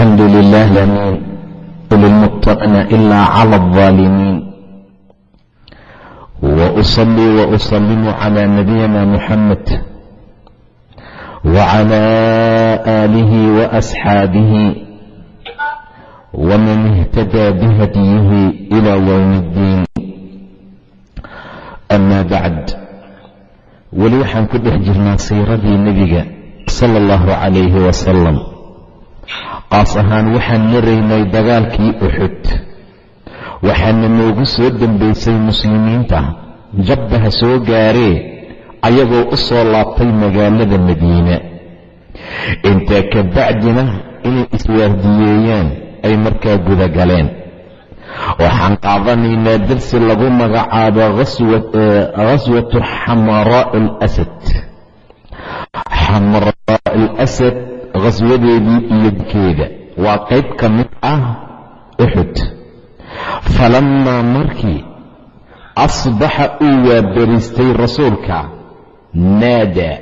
alxamdu lilaah lamiin lilmuttaqina ilaa cala alظaalimiin wausalli wausalimu cala nabiyina muxamed wacala aalihi waasxaabihi waman ihtadaa bihadyihi ila ywmi اddiin ama bacd weli waxaan ku dhex jirnaa siiradii nebiga sala allahu calayhi wasalam qaas ahaan waxaan maraynay dagaalkii uxud waxaana noogu soo dembaysay muslimiinta jabbaha soo gaaree ayagoo u soo laabtay magaalada madiine. Intaa ka bacdina inay iswaardiyeeyaan ay markaa guda galeen waxaan qaadanaynaa darsi lagu magacaabo ghaswatu xamaraa alasad xamaraa alasad khaswadeedii iyo dikeeda waa qayb ka mid ah uxud falammaa markii asbaxa uu waabariistay rasuulka naada.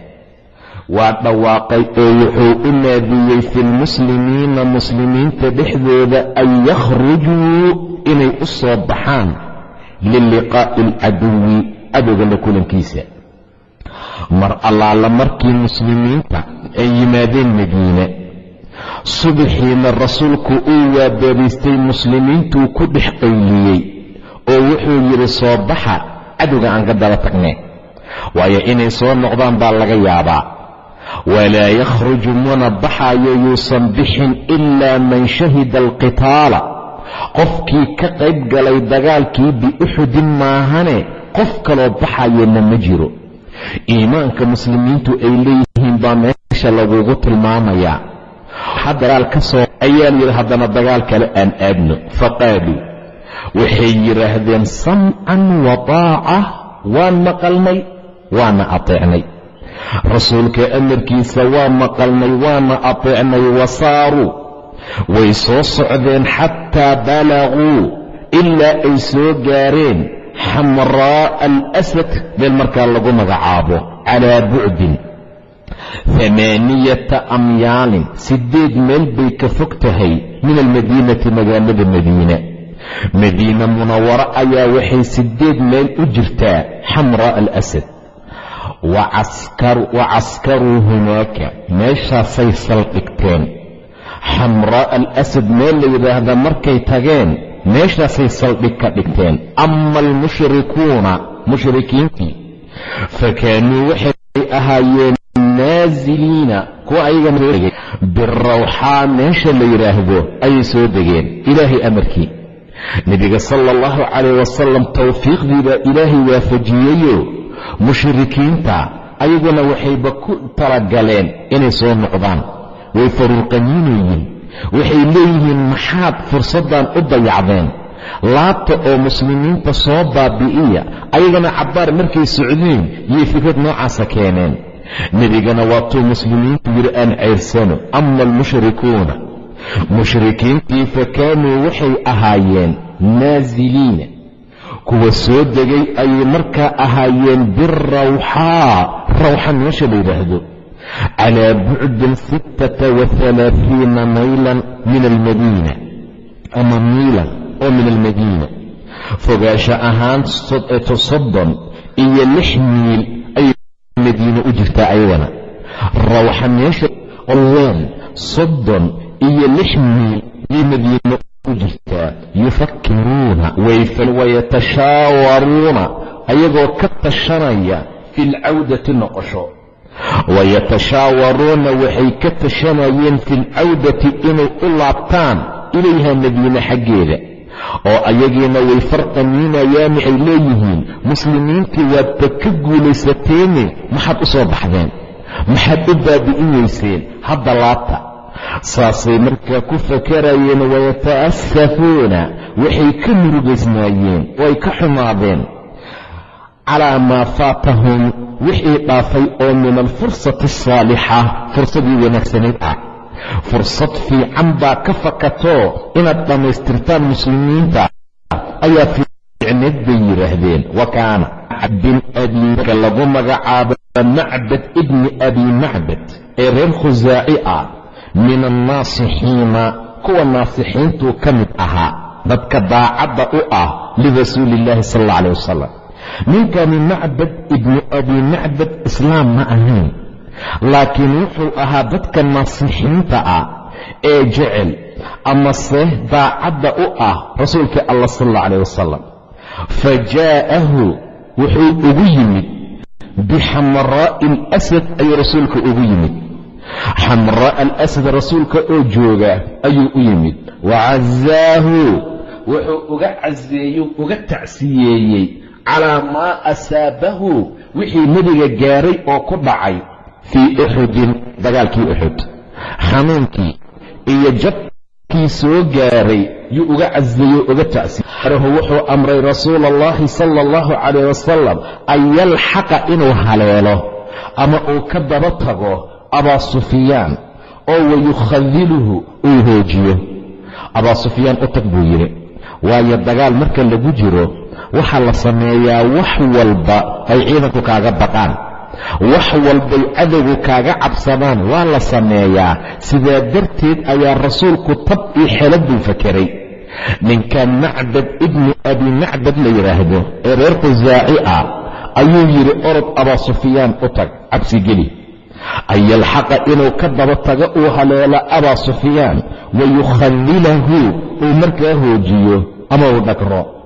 Waa dhawaaqay oo wuxuu u naadiyey fi lmuslimiina muslimiinta dhexdooda an yakhrujuu inay u soo baxaan liliqaa'i alcaduwi cadowga la kulankiisa. Mar allaala markii muslimiinta ay yimaadeen madiine. Subaxiina rasuulku uu waabariistay muslimiintuu ku dhex qayliyey oo wuxuu yidhi soo baxa cadowga aan ka daba tagne waayo inay soo noqdaan baa laga yaabaa. Walaa yakhruju mana baxayo yuusan bixin ilaa man shahida alqitaala. Qofkii ka qayb galay dagaalkii biuxudin maahane qof kaloo baxayana ma jiro. Iimaanka muslimiintu ay leeyihiin baa meesha lagugu tilmaamayaa waxaa dagaal ka soo ayaa layidhi haddana dagaal kale aan aadno. Faqaaluu waxay yidhaahdeen samcan wa taaca waan maqalnay waana ateecnay. Rasuulka amarkiisa waa maqalnay waana ateecnay wasaaruu way soo socdeen xataa balaguu ilaa ay soo gaareen xamraa'a alasad meel markaa lagu magacaabo calaa bucdin amaaniyata amyaalin. Siddeed meel bay ka fog tahay min almadiinati magaalada madiina madiina munawaro ayaa waxay siddeed meel u jirtaa xamraa'a alasad. Wa caskaruu hunaaka. Meeshaasay saldhigteen xamraa'a alasad meel la yidhaahda markay tageen meeshaasay saldhig ka dhigteen. Ama almushrikuuna mushrikiintii fa kaanuu waxay ahaayeen naasiliina kuwa ayaga birawxaa meesha la yidhaahdo ayay soo degeen ilaahay amarkii nebiga sala allahu calayh wasalam towfiiqdii baa ilaahay waafajiyeyo mushrikiinta ayaguna waxayba ku talagaleen inay soo noqdaan way faruuqaniinayiin waxay leeyihiin maxaad fursaddan u dayacdeen laabta oo muslimiinta soo baabi'iya ayagana cabbaar markay socdeen yay fikrad noocaasa keeneen nebigana waatuu muslimiintu yidhi aan ceyrsano ama almushrikuuna mushrikiintii fa kaanuu waxay ahaayeen naasiliina kuwa soo degay ayay markaa ahaayeen birawxaa rawxa meesha la yidhaahdo. Calaa bucdin sittata wahalaaثiina maylan min almadiina. Ama miilan oo min almadiina. Fogaasho ahaan soddon iyo lix miil ayay madiina u jirtaa ayadana rawxa meesha olween soddon iyo lix miil yay madiina u jirtaa. Yufakiruuna wayatashaawaruuna ayagoo ka tashanaya fi lcawdati noqosho. Wayatashaawaruuna waxay ka tashanayeen fi lcawdati inay u laabtaan ilayha madiine xaggeeda oo ayagiina way farqaniinayaan waxay leeyihiin muslimiintii waadba ka guulaysateene maxaad u soo baxdeen? Maxaad u baabi'in weyseen hadda laabta. Saasay markaa ku fakarayeen wayata'asafuuna waxay ka murugaysnaayeen oo ay ka xumaadeen. Calaa maa faatahum wixii dhaafay oo min alfursati asaalixa fursadii wanaagsanayd ah fursad fiican baa ka fakatoo inaad dhammaystirtaan muslimiinta. Ayaa fiicneed bay yidhaahdeen. Wa kaana bin abiika lagu magacaabo macbad ibni abi macbad ee reer khusaaci ah min annaasixiina kuwa naasixiintuu ka mid ahaa dadka daacadda u ah lirasuuli illaahi sal alla aleh wasalam ninkani macbad ibni abi macbad islaam ma ahayn laakiin wuxuu ahaa dadka naasixiinta ah ee jecel amase daacadda u ah rasuulka allah sal alla wasalam fa jaa'ahu wuxuu ugu yimid bixamraa'i alasad ayuu rasuulka ugu yimid. Xamraa'a alasad rasuulka oo jooga ayuu u yimid. Wacazaahu wuxuu uga caseeyu uga tacsiyeeyey calaa maa asaabahu wixii nebiga gaaray oo ku dhacay fii uxudin dagaalkii uxud xanuunkii iyo jabkii soo gaaray yuu uga caseeyey uga tacsiyeerahu wuxuu amray rasuula allahi sala allahu calayh wasalam an yalxaqa inuu haleelo ama uu ka daba tago abaa sufyaan oo wayukhadiluhu uu hoojiyo. Abaa sufyaan u tag buu yidhi waayo dagaal marka lagu jiro waxaa la sameeyaa wax walba ay ciidanku kaaga baqaan wax walbay cadowgu kaaga cabsadaan waa la sameeyaa. Sidaa darteed ayaa rasuulku tab io xelad buu fakeray ninkan macbad ibni abi macbad la yidhaahdo ee reer khusaaci ah ayuu yidhi orod abaa sufyaan u tag cabsigeli an yalxaqa inuu ka daba tago uu haleelo abaa sufyaan wayukhadilahu uu markaa hoojiyo ama uu dhagro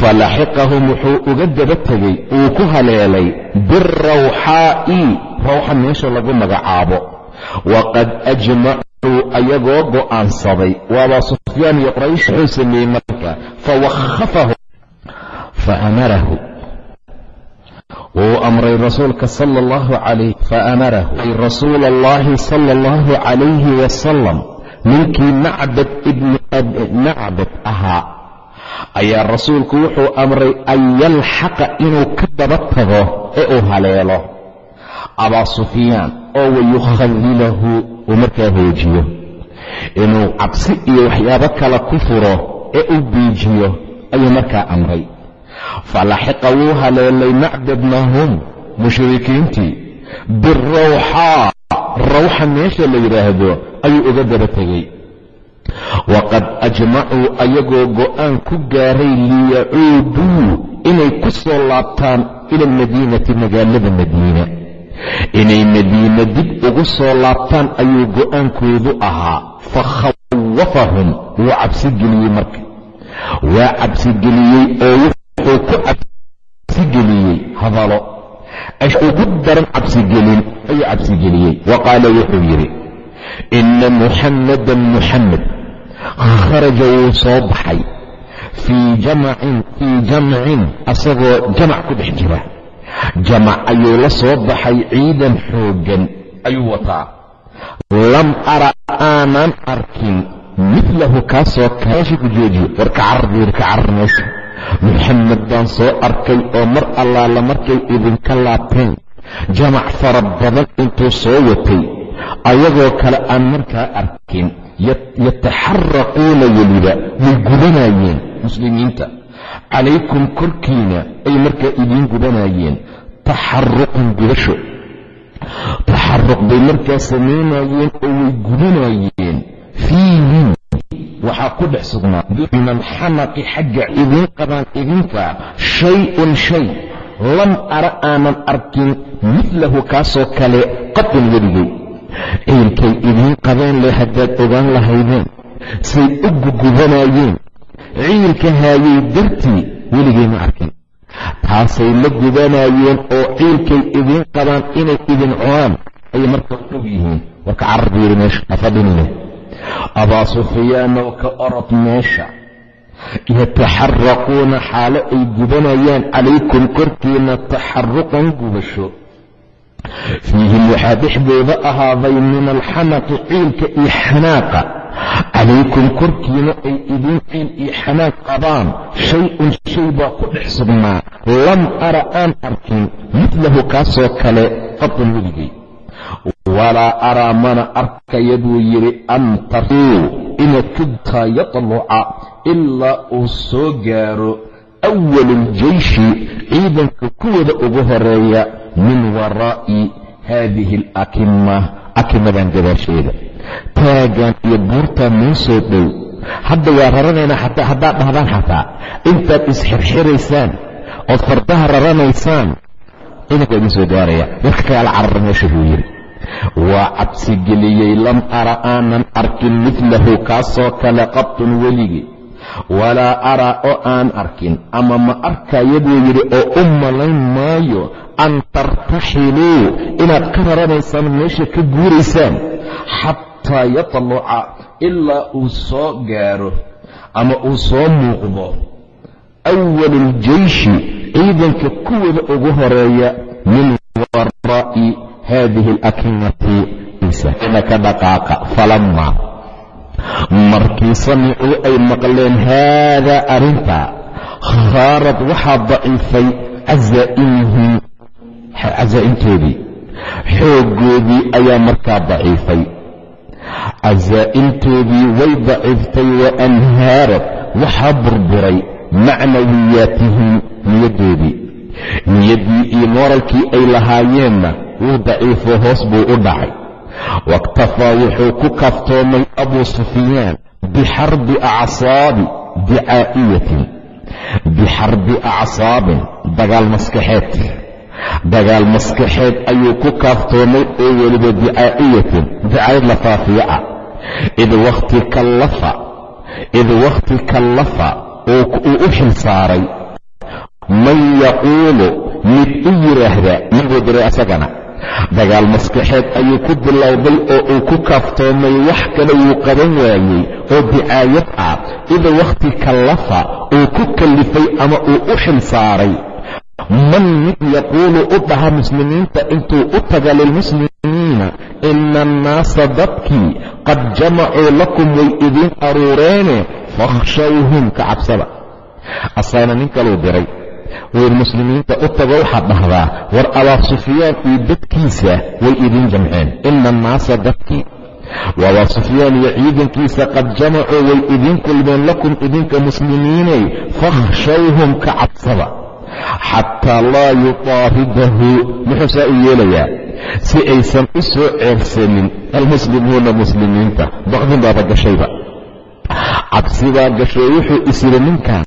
falaxiqahum wuxuu uga daba tegey uu ku haleelay birawxaa'i rawxa meesha lagu magacaabo waqad ajmacuu ayagoo go'aansaday waabaa sufyaan iyo quraysh wuxuu sameeyey marka fawakhafahu faamarahu wuu amray rasuulka sala allahu calayh faamarahu rasuula allahi sala allahu calayhi wasalam ninkii macbad ibni macbad ahaa ayaa rasuulku wuxuu amray an yalxaqa inuu ka daba tago ee uu haleelo. Abaa sufyaan oo wayukhadilahu uu markaa hoojiyo inuu cabsi iyo waxyaabo kale ku furo ee uu biijiyo ayuu markaa amray. Falaxiqa wuu haleelay macbadnahum mushrikiintii. Birawxaa rawxa meesha la yidhaahdo ayuu uga daba tegey waqad ajmacuu ayagoo go'aan ku gaaray liyacuuduu inay ku soo laabtaan ila almadiinati magaalada madiina inay madiina dib ugu soo laabtaan ayuu go'aankoodu ahaa fa khawafahum wuu cabsigeliyey marka waa cabsigeliyey oo wuxuu ku cabsigeliyey hadalo ugu daran cabsigelin ayuu cabsigeliyey wa qaala wuxuu yidhi ina muxammadan muxamed kharaja wuu soo baxay. Fii jamacin fii jamcin asagoo jamac ku dhex jira. Jamac ayuu la soo baxay ciidan xooggan ayuu wataa. Lam ara aanan arkin midlahu kaasoo kaashi ku joojiyo. War ka carar buu yidhi ka meesha. Muxamed baan soo arkay oo mar allaala markay idinka laabteen. Jamac fara badan intuu soo watay. Ayagoo kale aan markaa arkin yataxaraquuna weliba way gudanayeen muslimiinta. Calaykum korkiina ay markaa idiin gudanayeen taxaruqan gudasho taxaruq bay markaa samaynayeen oo way gudanayeen fiihim waxaa ku dhex sugnaa. Min alxamaqi xagga idiin qabaan idinka shay-un shay. Lam ara aanan arkin midlahu kaasoo kale qadin weligay ciilkay idiin qabeen leh haddaad ogaan lahaydeen say u gugubanayeen ciilka haayay dartii weligay ma arkin. Taasay la gubanayeen oo ciilkay idiin qabaan inay idin cunaan ayay markaa og yihiin. Warka carar yidhi meesha afadhinine abaa sufyaanow ka orod meesha. Yataxaraquuna xaalo ay gubanayaan calaykum korkiina taxaruqan gubasho fiihim waxaa dhexdooda ahaaday min alxanaqi ciilka iyo xanaaqa. Calaykum korkiina ay idiin ciil iyo xanaaq qabaan. Shay-un shay baa ku dhex sugnaa lam ara aan arkin. Midlahu kaasoo kale qadun weligay. Walaa araa mana arkaya buu yidhi an taruu inaad kudtaa yatluca ilaa uu soo gaaro awaluljeyshi ciidanka kuwada ugu horreeya min waraa'i haadihi alakima akimadan gadaasheeda. Taagan iyo buurtaan noo soo dhow. Hadda waa raranaynaa xataa haddaad dhahdaan xataa. Intaad isxirxiraysaan ood fardaha raranaysaan ciidanka waa idiin soo gaaraya. Warka kagaala carara meesha buu yidhi waa cabsi geliyey lam ara aanan arkin midlahu kaasoo kale qabtun weligii walaa araa oo aan arkin ama ma arkaya buu yidhi oo u malayn maayo an tartaxiluu inaad ka raranaysaan meesha ka guuraysaan xataa yatluca ilaa uu soo gaaro ama uu soo muuqdo. Awaluljeyshi ciidanka kuwada ugu horreeya min waraa'i haadihi alakimati isana ka dhaqaaqa falammaa markii samicuu ay maqleen haadaa arrinta khaarad waxaa daciifay cazaa'imihim casaa'imtoodii xooggoodii ayaa markaa daciifay casaa'imtoodii way daciiftay wa anhaarad waxaa burburay macnawiyaatihim niyaddoodii niyaddii iyo mooralkii ay lahaayeenna wuu daciifo hoos buu u dhacay waاktafaa wuxuu ku kaftoomay abuu sufyaan bixarbi acsaabi dicaa'iyatin. Bixarbi acsaabin dagaal maskaxeed. Dagaal maskaxeed ayuu ku kaaftoomay oo weliba dicaa'iyatin. Dicaayad la faafiyo ah. Id wakhti kallafa id wakhti kallafa uu u xil saaray. Man yaquulu mid u yidhaahda ninbuu diray asagana dagaal maskaxeed ayuu ku bilowday oo uu ku kaaftoomay wax kale wuu qaban waayey oo dicaayad ah id wakhti kallafa uu ku kallifay ama uu u xil saaray. Man mid yaquulu u dhaha muslimiinta intuu u taga lilmuslimiina ina annaasa dadkii qad jamacuu lakum way idiin aruureene fakhshawhum ka cabsada. Asagana nin kaluu diray wayr muslimiinta u tago waxaad dhahdaa war abaa sufyaan iyo dadkiisa way idiin jamceen. Ina annaasa dadkii waabaa sufyaan iyo ciidankiisa qad jamacuu way idiin kulmeen lakum idinka muslimiinay fakhshawhum ka cabsada xataa laa yuqaaridahu muxuu saa u yeelayaa? Si aysan u soo ceersanin almuslimuuna muslimiinta. Baqdin baaba gashayba. Cabsibaa gashay wuxuu isyidhi ninkan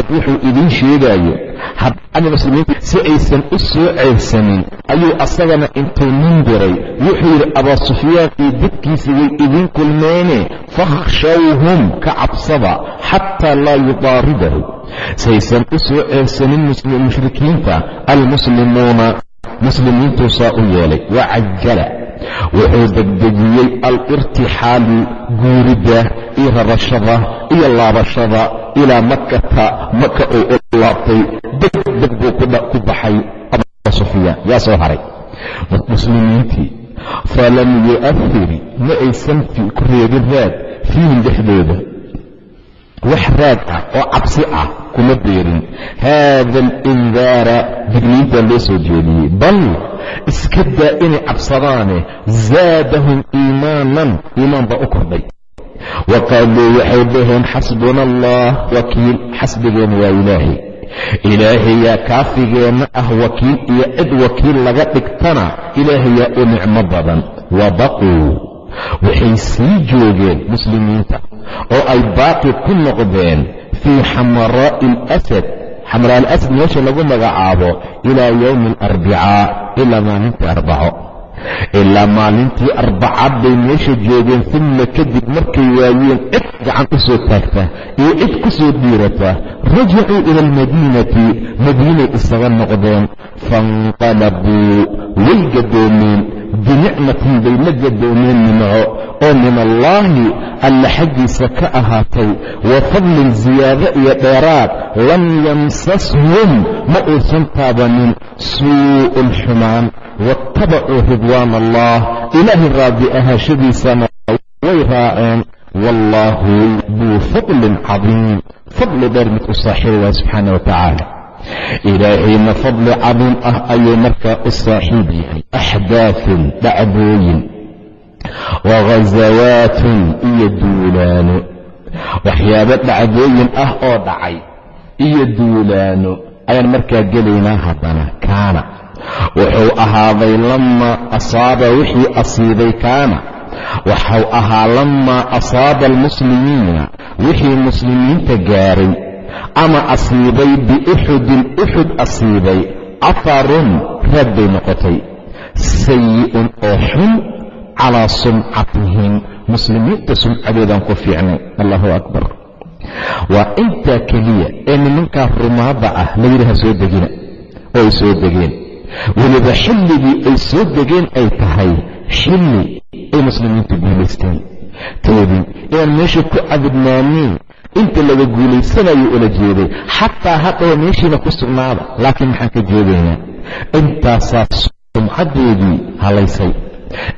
macbad wuxuu idiin sheegaayo haddani muslimiinta si aysan u soo ceersanin ayuu asagana intuu nin diray wuxuu yidhi abaa sufyaan iyo dadkiisa way idiin kulmeene fakhshawhum ka cabsada xataa laa yuqaaridahu saysan u soo ceersanin mushrikiinta almuslimuuna muslimiintuu saa u yeelay. Wa cajala wuxuu degdejiyey al-irtixaalu guurida iyo rarashada iyo laabashada ilaa makata maka uu u laabtay degdeg buu ku baxay sufyaan yaa soo haray. Muslimiintii falam yu'ahiri ma aysan ku reebin raad fiihim dhexdooda wax raad ah oo cabsi ah kuma beerin. Haada alindaara digniintaa loo soo jeediyey. Bal iska daa inay cabsadaane zaadahum iimaanan iimaan baa u kordhay. Wa qaaluu waxay dhaheen xasbuna allah wakiil xasbigeenna waa ilaahay. Ilaahayaa kaafigeenna ah wakiil iyo cid wakiil laga dhigtana ilaahayaa u nicmo badan. Wa baquu. Waxay sii joogeen muslimiinta oo ay baaqi ku noqdeen fii xamaraa'i alasad. Xamraa alasad meesha lagu magacaabo ilaa yowmi alarbicaa ilaa maalintii arbaco. Ilaa maalintii arbacaad bay meesha joogeen uma kadib markay waayeen cid gacan u soo taagta iyo cid ku soo dhiirata rajacuu ila almadiinati madiinay isaga noqdeen. Fainqalabuu way gadoomeen binicmatin bay la gadoomeen nimco oo min allaahi alla xaggiisa ka ahaatay wa fadlin ziyaado iyo dheeraad lam yamsashum ma uusan taabanin suu'un xumaan waattabacuu ridwaan allah ilaahay raadi ahaashadiisana way raaceen wallaahu duu fadlin cadiim fadli dheer mid u saaxiiba subxaana wa tacaala ilaahayna fadli cadiim ah ayuu markaa u saaxiib yahay. Axdaafun dhacdooyin. Wa ghasawaatun iyo duulaano. Waxyaabo dhacdooyin ah oo dhacay iyo duulaano. Ayaan markaa gelaynaa haddana kaana. Wuxuu ahaaday lamaa asaaba wixii asiibay kaana. Waxau ahaa lamaa asaaba almuslimiina wixii muslimiinta gaaray ama asiibay biuxudin uxud asiibay. Afarun raad bay noqotay. Sayi'un oo xun calaa sumcatihim muslimiinta sumcadoodaan ku fiicnay. Allahu akbar. Waa intaa keliya ee nimankaa rumaada ah layidhi ha soo degina oo ay soo degeen. Weliba xilligii ay soo degeen ay tahay xilli ay muslimiintu guulaysteen toodii inaan meesha ku cabudnaaneen inta laga guulaysanayo ula jeeday xataa hadhawa meeshiina ku sugnaada laakiin maxaan ka jeedaynaa intaasaa sumcadeedii halaysay.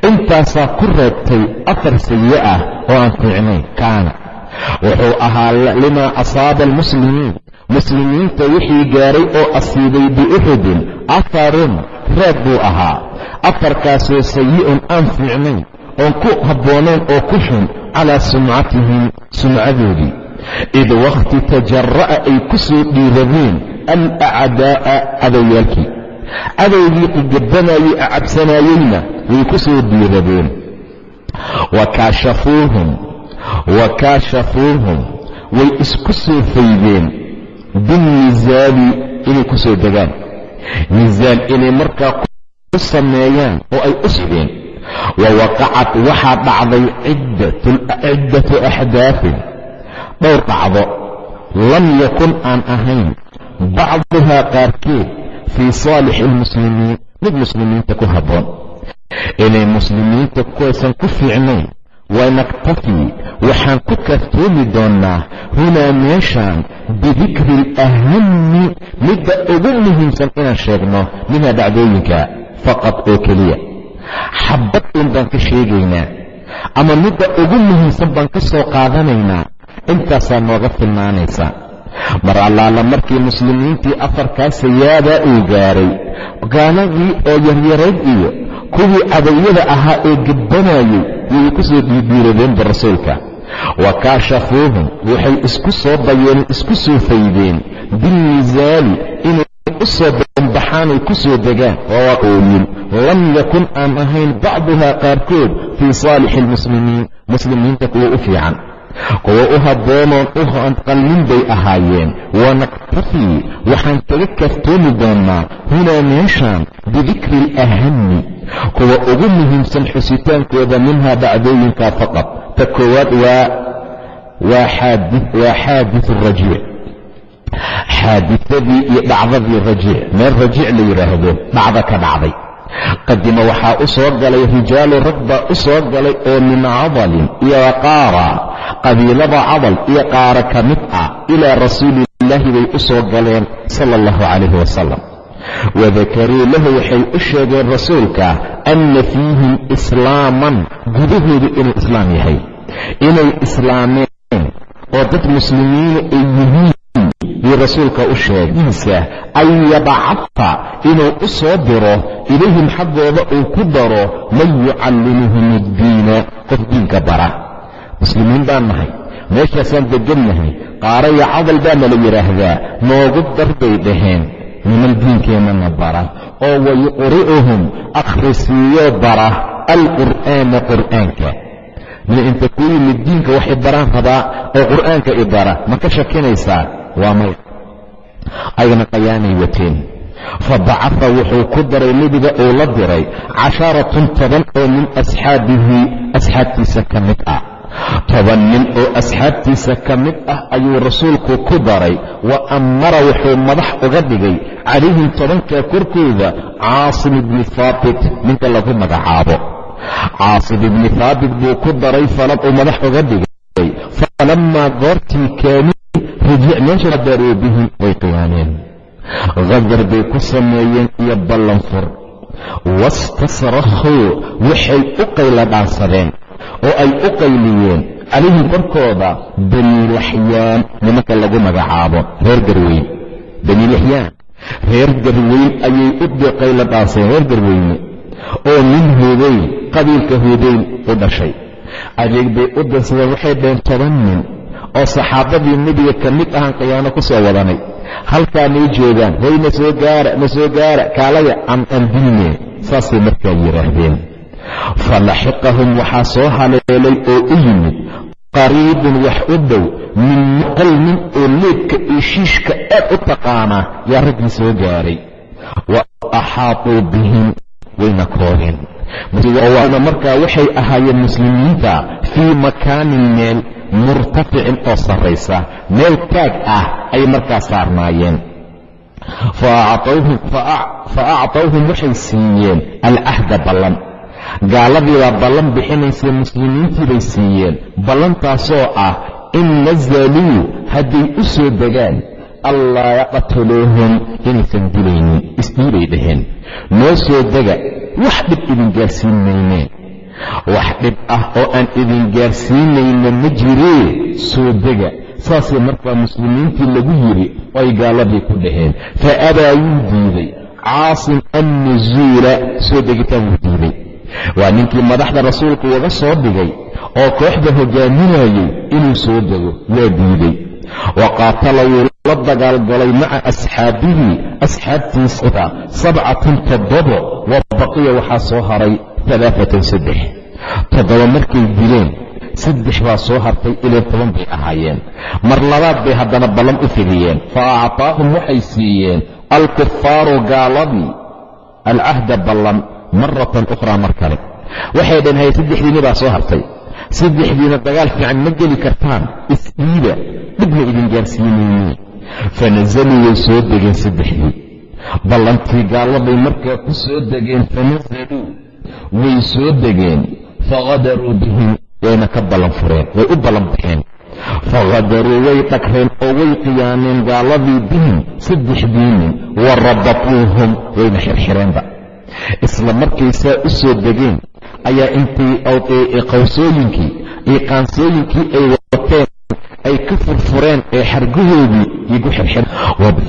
Intaasaa ku reebtay afar sayi ah oo aan fiicnayn kaana. Wuxuu ahaa limaa asaaba almuslimiin. Muslimiinta wixii gaaray oo asiibay biuxudin afarun reeb buu ahaa. Afarkaasoo sayi'un aan fiicnayn oon ku habboonayn oo ku xun calaa sumcatihim sumcadoodii id wakhti tajara'a ay ku soo dhiiradeen alacdaa'a cadowyaalkii cadowgii qigabanayey acabsanaayeyna way ku soo dhiiradeen wakaashafuuhum wa kaashafuuhum way isku soo faydeen binnisaali inay ku soo degaan nisaal inay markaa ku sameeyaan oo ay u sideen wa waqacat waxaa dhacday ciddatu axdaafin dhowr dhacdo. Lam yakun aan ahayn bacduhaa qaarkeed fii saalixi almuslimiin mid muslimiinta ku habboon. Inay muslimiinta kuwaysan ku fiicnayn wanaktafi waxaan ku kaftoomi doonnaa hunaa meeshaan bidikri alahami midda ugu muhiimsan inaan sheegno minha dhacdooyinka faqad oo keliya. Xabad uun baan ka sheegaynaa ama midda ugu muhiimsan baan ka soo qaadanaynaa intaasaa nooga filnaanaysa. Mar allaala markii muslimiintii afarkaa sayaadaa uu gaaray gaaladii oo yaryarayd iyo kuwii cadawiyada ahaa ee gabbanayey wayay ku soo dhiidhiiradeenba rasuulka wa kaashafuuhum waxay isku soo dayeen isku soo faydeen bilmisaali inay u soo banbaxaanay ku soo degaan. Ooyin lam yakun aan ahayn bacduhaa qaarkood fii saalixi almuslimiin muslimiinta kuwa u fiican kuwa u habboonoon u qalmin bay ahaayeen. Wanakhtafii waxaan kaga kaftoomi doonnaa hunaa meeshaan bidikri alahami kuwa ugu muhiimsan xusitaankooda minhaa dhacdooyinkaa faqad. Ta koowaad waa xaadiu rajiic. Xaaditadii iyo dhacdadii rajiic. Meel rajiic la yidhaahdo dhacda ka dhacday. Qadima waxaa u soo galay rijaalu rag baa u soo galay oo min cadalin iyo qaara qabiilada cadal iyo qaara ka mid ah ilaa rasuuliillaahi bay u soo galeen sala allahu calayhi wasalam wadakaruu lahu waxay u sheegeen rasuulka anna fiihim islaaman gudahoodu inuu islaam yahay. Inay islaameen oo dad muslimiina ay yihiin buu rasuulka u sheegiisa an yabcadta inuu u soo diro ilayhim xaggooda uu ku daro man yucallimuhum addiina qof diinka bara muslimiin baan nahay meeshaasaan degannahay qaaraya cadal baana la yidhaahdaa noogu dar bay dhaheen niman diinkeennana bara oo wayuqri'uhum akhrisiiyo bara alqur'aana qur'aanka. Min inta ku yimid diinka waxay baraan rabaa oo qur'aanka i bara ma ka shakinaysaa? Waa maya ayna qayaanay wateen. Fa bacata wuxuu ku daray nebiga uu la diray casharatun toban oo min asxaabihi asxaabtiisa ka mid ah toban nin oo asxaabtiisa ka mid ah ayuu rasuulku ku daray wa amara wuxuu madax uga dhigay calayhim tobankaa korkooda caasim ibni haabit ninka lagu magacaabo. Caasim ibni haabit buu ku daray falan uu madax uga dhigay. Falammaa goortii kaanuu rijic meesha daruu bihi way qiyaameen. Qadar bay ku sameeyeen iyo ballanfur. Wastasrakhuu waxay u qayla dhaansadeen oo ay u qayliyeen calayhim korkooda baniilaxyaan nimanka lagu magacaabo reer garweyn baniilaxyaan reer garweyn ayay u qayla dhaanseen reer garweyne oo min huudayn qabiilka huudayn u dhashay. Adeeg bay u dirsadeen waxay dhaheen toban nin oo saxaabadii nebiga ka mid ahaan khiyaano ku soo wadanay. Halkaanay joogaan hoy na soo gaara na soo gaara kaalaya aan andilne saasay markaa yidhaahdeen falaxiqahum waxaa soo haleelay oo u yimid qariibun wax u dhow min muqal nin oo leebka iyo shiishka aad u taqaanaa yaa raggii soo gaaray wa axaatuu bihim wayna koodeen markaa waxay ahaayeen muslimiinta fii makaanin meel murtaficin oo sarraysa meel taag ah ay markaa saarnaayeen fa acطawhum waxay siiyeen alcahda ballan gaaladiibaa ballan bixinaysay muslimiintii bay siiyeen. Ballantaasoo ah in nazaluu hadday u soo degaan allaa yaqtuluuhum inaysan dilaynin. Isdhiibay dhaheen. Noo soo dega wax dhib idin gaarsiin maynee wax dhib ah oo aan idin gaarsiinayno ma jiree soo dega. Saasay markaa muslimiintii lagu yidhi ay gaaladii ku dhaheen. Fa abaa wuu diiday caasim annusuula soo degitaan wuu diiday waa ninkii madaxda rasuulku uga soo dhigay oo kooxda hogaaminayay inuu soo dego waa diiday wa qaatala wuu la dagaalgalay maca asxaabihi asxaabtiisa sabcatan toddobo wa baqiya waxaa soo haray alaaatan saddex. Toddoba markay dileen saddex baa soo hartay ilaa toban bay ahaayeen. Mar labaad bay haddana ballan u fidiyeen. Fa actaahum waxay siiyeen alkufaaru gaaladii alcahda ballan maratan ukhraa mar kale. Waxay dhaheen hay baa soo hartay. Saddexdiina dagaal fiican ma geli kartaan. Isdhiida dhibna idin gaarsiinayne fanazaluu way soo degeen saddexdii. Ballantii gaaladay markaa ku soo degeen fanazaluu way soo degeen. Faqadaruu bihim wayna ka ballan fureen way u ballan baxeen. Faqadaruu way dhagreen oo way qiyaameen gaaladii bihim saddexdii nin wa rabatuuhum wayna xirxireenba isla markay saa u soo degeen ayaa intay qawsooyinkii iyo qaansooyinkii ay wateen ay ka furfureen ee xargahoodii igu xirxir.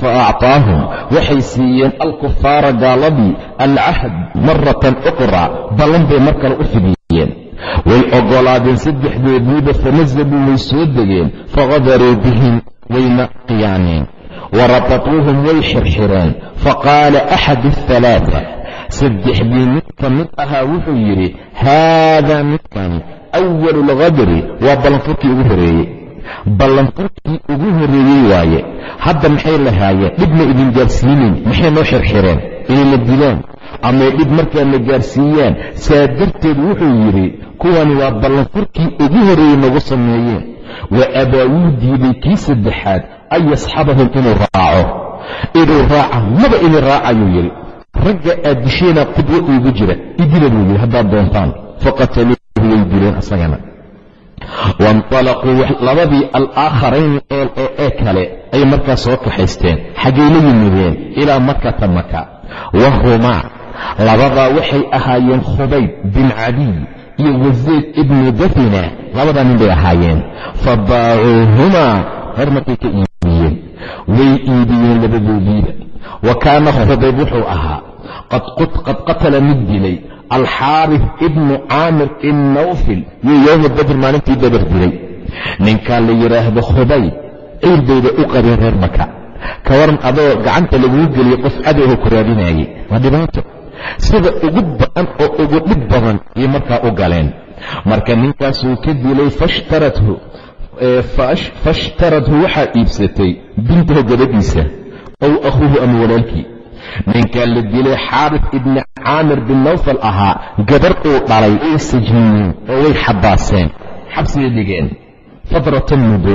Fa actaahum waxay siiyeen alkufaara gaaladii alcahd maratan uqra ballan bay mar kale u fidiyeen. Way oggolaadeen saddexdoodiiba fanazaluu way soo degeen faqadaruu bihim wayna qiyaameen. Warabatuuhum way xirxireen. Faqaala axad athalaata saddexdii mid ka mid ahaa wuxuu yidhi haadaa midkan awalu lqadri waa ballanfurkii ugu horeeyey ballanfurkii ugu horreeyey waaye hadda maxay lahaayeen? Dhibna idin gaarsiinayn maxay noo xirxireen? Inayna dilaan amay dhib markaana gaarsiiyaan? Saa darteed wuxuu yidhi kuwani waa ballanfurkii ugu horreeyey nagu sameeyeen. Wa abaa wuu diiday kii saddexaad an yasxabahum inuu raaco. Inuu raaca maba idin raacayuu yidhi ragga aad disheena qudwo iigu jira idila buu yidhi haddaad doontaan. Faqataluuhu way dileen asagana. Wainطalaquu labadii alaakharayn ee kale ay markaa soo kaxaysteen xaggay la yimideen ilaa makata maka. Wahumaa labadaa waxay ahaayeen khubayb bin cadiy iyo wasayd ibnu dafina labadaa nin bay ahaayeen. Fa baacuuhumaa ka iibiyeen. Way iibiyeen labadoodiiba wa kaana khubayb wuxuu ahaa qad qatala mid dilay alxaarif ibnu caamir innawfil yuu yowma badr maalintii dabar dilay. Ninkaa la yidhaahdo khubayb ciir bayba u qabeen reer maka ka waran adoo gacanta laguu geliyo qof cadowho ku raadinaayey waa dhibaato. Sida ugu ba'an oo ugu dhib badan iyo markaa u galeen. Marka ninkaasuu ka dilay fashtarathu waxaa iibsatay bintahu gabadhiisa ow akhuuhu ama walaalkii ninkaa la dilay xaarif ibni caamir bin nawfal ahaa gabar uu dhalay way sajniyeen oo way xabaaseen xabsigay dhigeen fadratan muddo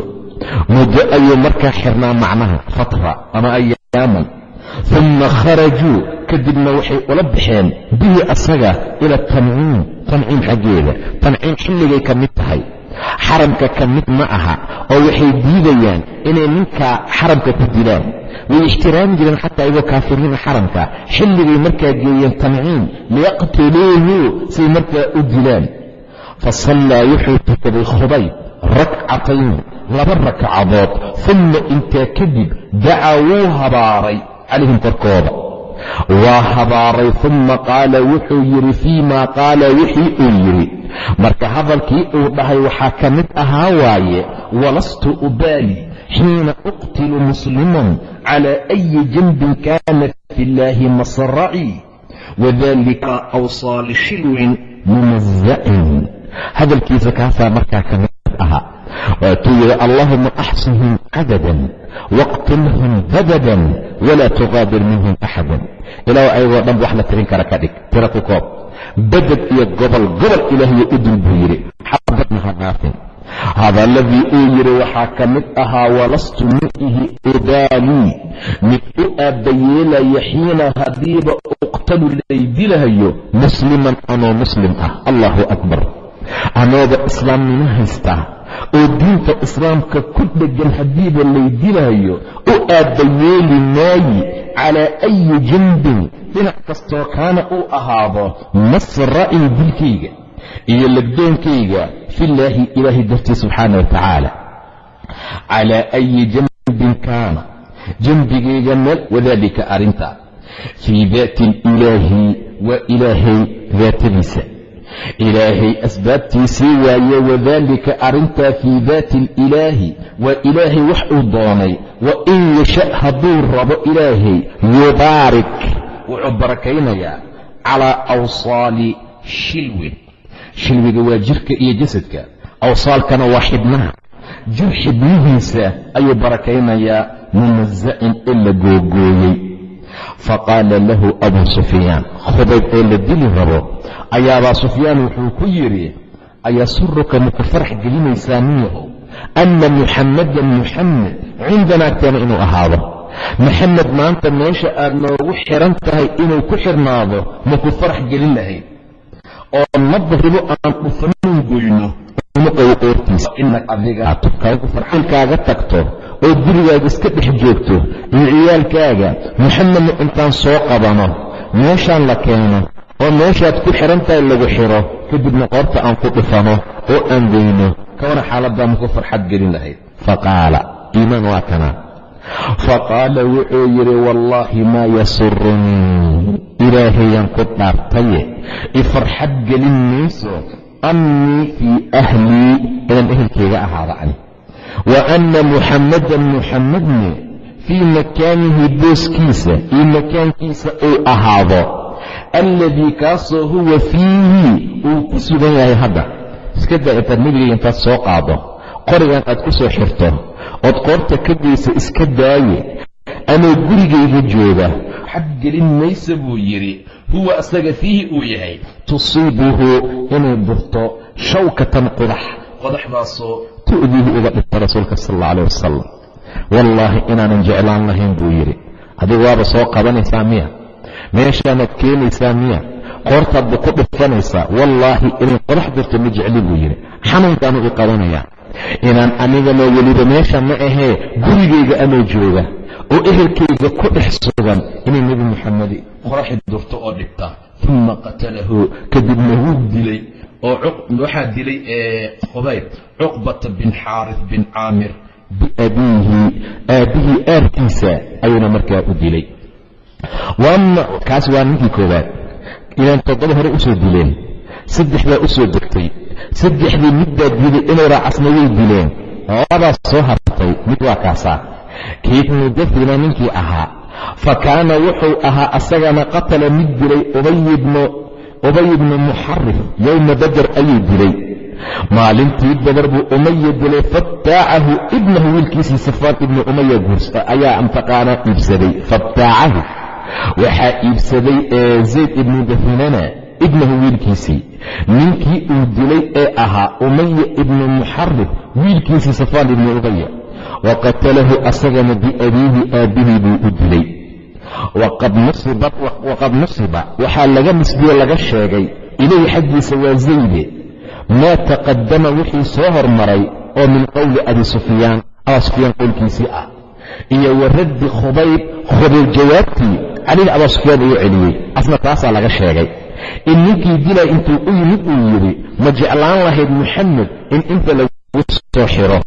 muddo ayuu markaa xirnaa macnaha fatra ama ayaaman uma kharajuu kadibna waxay ula baxeen bihi asaga ila tanciim tanciim xaggeeda tanciim xilligay ka mid tahay xaramka ka mid ma aha oo waxay diidayaan inay ninkaa xaramka ku dilaan. Way ixtiraami jireen xataa iyagoo kaafiriina xaramka. Xilligay markaa geeyeen tanciim liyaqtuluuhu say markaa u dilaan. Fa sallaa wuxuu tukaday khubayb rakcatayn laba rakcadood uma intaa kadib dacaa wuu habaaray calayhim korkooda waa habaaray uma qaala wuxuu yidhi fii maa qaala wixii uu yidhi. Marka hadalkii uu dhahay waxaa ka mid ahaa waaye walastu ubaali xiina uqtilu musliman cala ayi janbin kaana fi illaahi masracii wadalika awsaali shilwin mumazacin hadalkiisa kaasaa markaa ka mid ahaa. Waatuu yidhi allahuma axsihim cadadan waqtilhum badadan walaa tuqaadir minhum axadan ilaah ayagoo dhan wax la tirin kara ka dhig tira ku koob. Baded iyo gobol gobol ilaahiyo u dul buu yidhi. Xabadna ha dhaafin hadalladii uu yidhi waxaa ka mid ahaa walastu miihi ubaalii mid u aabbayeelaya xiina haddiiba uqtalu lay dilahayo musliman anoo muslim ah. Allahu akbar. Anooba islaamnimo haysta oo diinta islaamka ku dheggan haddiiba lay dilaayo u aabbayeeli maayi calaa ayi janbin dhinac kastoo kaana uu ahaado masra'in dilkayga iyo legdoonkayga fillaahi ilaahay dartii subxaana wa tacaala. Calaa ayi janbin kaana janbigayga meel wadaalika arrinta. Fii daati ilaahi waa ilaahay daatadiisa ilaahay asbaabtiisii waaye wadaalika arrintaa fii daati alilaahi waa ilaahay wax uu doonay wa in yasha hadduu rabo ilaahay yubaarik wuxuu barakaynayaa calaa awsaali shilwin shilwiga waa jirka iyo jasadka awsaalkana waa xibnaha jir xibnihiisa ayuu barakaynayaa mumasa'in ee la googooyey faqaala lahu abuu sufyaan khubayb oo la dili rabo ayaabaa sufyaan wuxuu ku yidhi ayasuruka maku farax gelinaysaa miyahow? Anna muxammadan muxamed cindanaa agteena inuu ahaado. Maxamed maanta meesha aad noogu xiran tahay inuu ku xirnaado maku farax gelin lahayd. Oo nadribo aan dhufanin goyno. Adigafarxilkaaga tagto oo gurigaaga iska dhex joogto iyo ciyaalkaaga. Maxamedna intaan soo qabano. Meeshaan la keeno oo meeshaad ku xihan tahay lagu xiro kadibna qoorta aan ku dhufano oo aan goyno kawana xaaladdaa maku farxad gelin lahayd. Faqaala iimaan waa kana faqaala wuxuu yidhi wallaahi maa yasurunii ilaahayaan ku dhaartaye i farxad gelin mayso. Annii fii ahlii inaan ehelkayga ahaada ani. Wa anna muxammadan muxammadne fii makaanihi booskiisa iyo makaankiisa uu ahaado alladii kaasoo huwa fiihi uu ku sugan yahay hadda iska daa intaad nebigayga intaad soo qaado qorigan aad ku soo xirto ood qoorta ka geysa iska daaye anoo gurigayga jooga xad gelin maysa buu yidhi huwa asaga fiihi uu yahay tusiibuhu inay burto shawkatan qodax qodaxdaasoo tu'diihi uga dhigta rasuulka sal alla aleh wasalam wallaahi inaanan jeclaan lahayn buu yidhi adigu waaba soo qabanaysaa miya meeshaanaad keenaysaa miya? Qoortaadba ku dhifanaysaa wallaahi inay qodax jirto ma jecli buu yidhi. Xanuunkaanu i inaan anigana weliba meesha ma ahee gurigayga anoo jooga oo ehelkayga ku dhex sugan inay nebi muxamedi qoraxi durto oo dhigta. Uma qatalahu kadibna wuu dilay oo waxaa dilay khubayb cuqbata bin xaaris bin caamir biabiihi aabbihii aarkiisa ayuuna markaa u dilay kaas waa ninkii koowaad. Ilaan toddoba hore u soo dileen. Saddex baa u soo degtay. Saddexdii mid baa diiday inay raacasna way dileen. Labaa soo hartay mid waa kaasaa. Kiibnu dafina ninkii ahaa. Fa kaana wuxuu ahaa asagana qatala mid dilay ubay ibnu muxarif yowma bader ayuu dilay. Maalintii badar buu umaya dilay fattaacahu ibnahu wiilkiisii safaan ibnu umaya ayaa mtaqaanaa iibsaday. Fattaacahu waxaa iibsaday zayd ibnu dafinana ibnahu wiilkiisii. Ninkii uu dilay ee ahaa umaya ibnu muxarib wiilkiisii safaan ibnu ubaya wa qatalahu asagana biabiihi aabbihii buu u dilay. Waqad nusiba waxaa laga nisbiye laga sheegay ilayhi xaggiisa waa zayde maa taqadama wixii soo hormaray oo min qowli abi sufyaan abaa sufyaan qowlkiisii ah. Iyo wa raddi khubayb khubayb jawaabtii calayhi abaa sufyaan uu celiyey. Asna taasaa laga sheegay. In ninkii dilay intuu u yimid uu yidhi ma jeclaan lahayd muxamed in inta lagu soo xiro?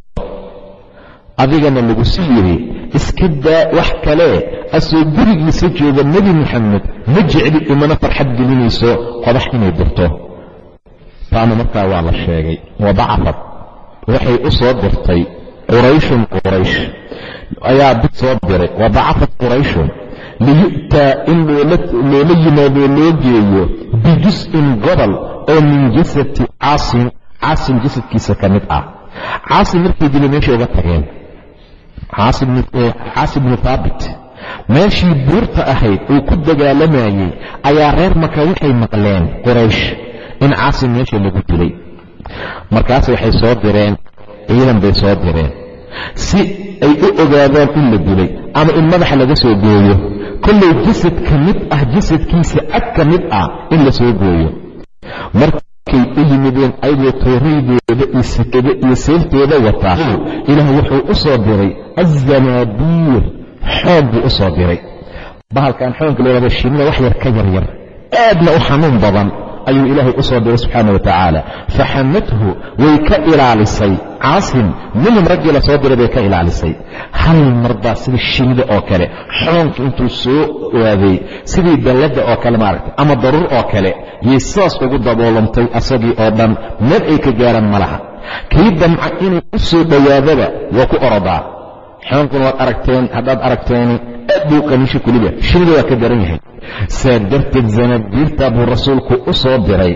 Adigana lagu sii yidhi iska daa wax kalee asoo gurigiisa jooga nebi moxamed ma jecli imana farxad gelinayso qodax inay dirto. Taana markaa waa la sheegay. Wabacafad waxay u soo dirtay qurayshun quraysh. Ayaa did soo diray. Wabacafad qurayshun liyu'taa in loola yimaadoo loo geeyo bijus-in gobol oo min jasadi caasim caasim jasadkiisa ka mid ah caasim markii dili meeshay uga tageen caasim bnu haabit meeshii buurta ahayd uu ku dagaalamayey ayaa reer maka waxay maqleen quraysh in caasim meesha lagu dilay markaas waxay soo direen ciidan bay soo direen si ay u ogaadaan in la dilay ama in madaxa laga soo gooyo kollay jasad ka mid ah jasadkiisa cad ka mid ah in la soo gooyo. Markay u yimideen ayagoo tooraydooda iyo sakada iyo seeftooda wataa ilaah wuxuu u soo diray azanaabiir xoog buu u soo diray. Bahalkan xoogka leehada shinnida wax yar ka yaryar aadna u xanuun badan ayuu ilaahay u soo diray subxaana wa tacaala. Faxamadhu way ka ilaalisay. Caasim minhum raggii la soo diray bay ka ilaalisay. Hal mar baa sida shinnida oo kale xoonka intuu soo waaday sidii dalladda oo kale maaragtay ama daruur oo kale yay sidaas ugu daboolantay asagii oo dhan meel ay ka gaaraan ma laha kii damca inuu u soo dhowaadaba waa ku orodaa xoonkuna waad aragteen haddaad aragteeni aad buu qaniisha kuliba shinnida waa ka daran yahay. Saa darteed zanadiirtaa buu rasuulku u soo diray.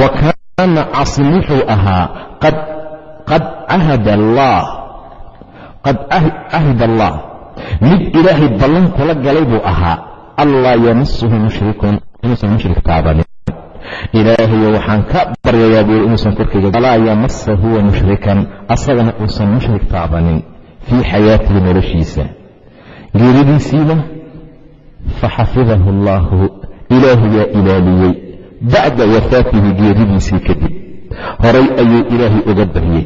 Wa kaana caasim wuxuu ahaa qad qad cahida allah mid ilaahay ballan kula galay buu ahaa. Allaa yamasuhu mushrikun inuusan mushrik taabanin. Ilaahayo waxaan ka baryayaa buuri inuusan korkayga. Alaa yamasa mushrikan asagana uusan mushrik taabanin fii xayaatihi noloshiisa. Geeridiisiina faxafidahu allaahu ilaahu yaa ilaaliyey. Bacda wafaatihi geeridiisii kadib horay ayuu ilaahay uga baryey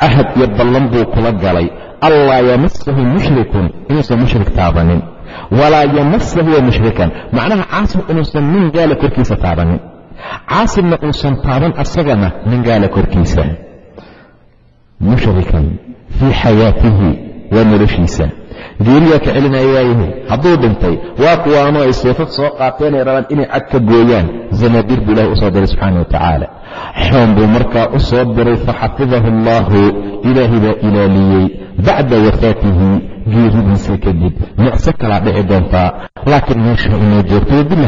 cahad iyo ballan buu kula galay. Allaa yamasahu mushrikun inuusan mushrik taabanin. Walaa yamasa huwa mushrikan macnaha caasim inuusan nin gaala korkiisa taabanin. Caasimna uusan taaban asagana nin gaala korkiisa fii xayaatihi waa noloshiisa geeriyaa ka celinaya waayahay hadduu dhintay waa kuwaano ay seefad soo qaateenay rabaan inay cad ka gooyaan zanaadir buu ilahi u soo diray subxaana wa tacaala xoon buu markaa u soo diray faxafidahu allaahu ilaahay baa ilaaliyey bacda wafaatihi geeridiisa kadib micse kalaa dhici doontaa laakiin meesha inay joogto